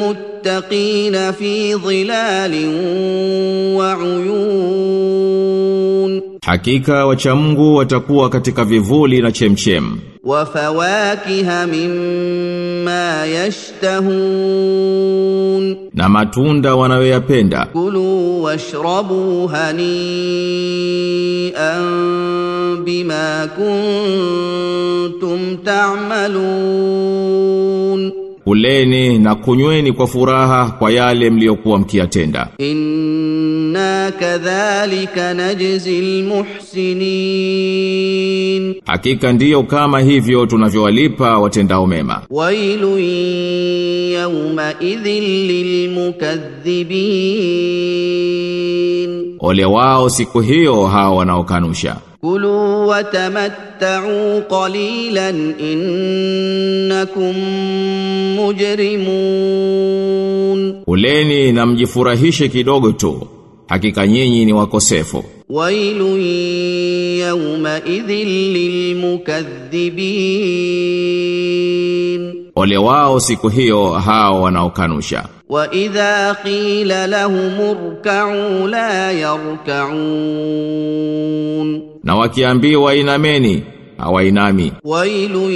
muttaqina fi dhilalin wa uyun Hakika wacha Mungu watakuwa katika vivuli na chemchem. wa fawakiha mimma yashtahun na matunda wanayoyapenda. kulu washrabu hani'an bima kuntum ta'malun kuleni na kunyweni kwa furaha kwa yale mliokuwa mkiyatenda. Inna kadhalika najzil muhsinin hakika ndiyo kama hivyo tunavyowalipa watendao mema. Wailu yawma idhil lilmukaththibin ole wao siku hiyo hao wanaokanusha. Kulu watamatta'u qalilan innakum mujrimun. Uleni na mjifurahishe kidogo tu. Hakika nyinyi ni wakosefu. Wailu yawma idhil lilmukaththibin ole wao siku hiyo hao wanaokanusha. Wa idha qila lahum urka'u la yarka'un. Na wakiambiwa inameni hawainami. Wailu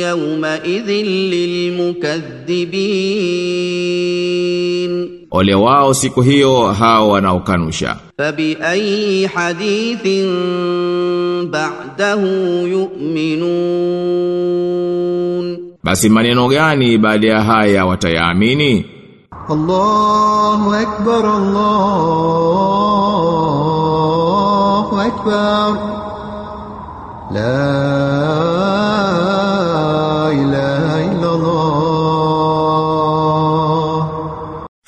yawma idhil lilmukaththibin. Ole wao siku hiyo hao wanaokanusha. Fabi ayi hadithin ba'dahu yu'minun basi maneno gani baada ya haya watayaamini? Allahu akbar Allahu akbar. La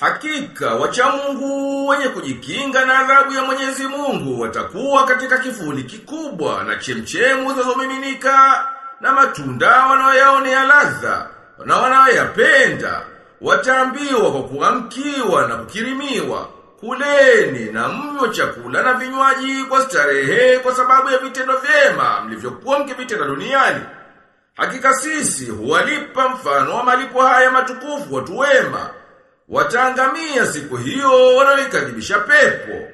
Hakika wacha Mungu wenye kujikinga na adhabu ya Mwenyezi Mungu watakuwa katika kifuli kikubwa na chemchemu zazomiminika na matunda wanayoyaonea ladha na wanaoyapenda wataambiwa kwa kuamkiwa na kukirimiwa kuleni na mnywe chakula na vinywaji kwa starehe kwa sababu ya vitendo vyema mlivyokuwa mkivitenda duniani Hakika sisi huwalipa mfano wa malipo haya matukufu watu wema. Wataangamia siku hiyo wanaoikadhibisha pepo.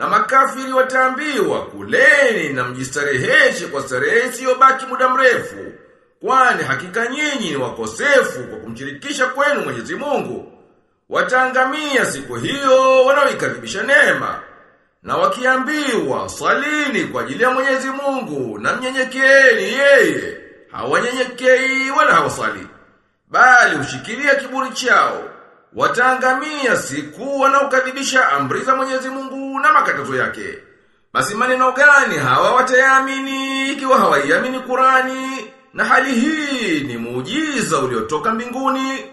Na makafiri wataambiwa kuleni na mjistareheshe kwa starehe isiyobaki muda mrefu. Kwani hakika nyinyi ni wakosefu kwa kumchirikisha kwenu Mwenyezi Mungu. Wataangamia siku hiyo wanaoikadhibisha neema. Na wakiambiwa salini kwa ajili ya Mwenyezi Mungu na mnyenyekeeni yeye, hawanyenyekei wala hawasali, bali hushikilia kiburi chao. Wataangamia siku wanaokadhibisha amri za Mwenyezi Mungu na makatazo yake. Basi maneno gani hawa watayaamini ikiwa hawaiamini Qurani? Na hali hii ni muujiza uliotoka mbinguni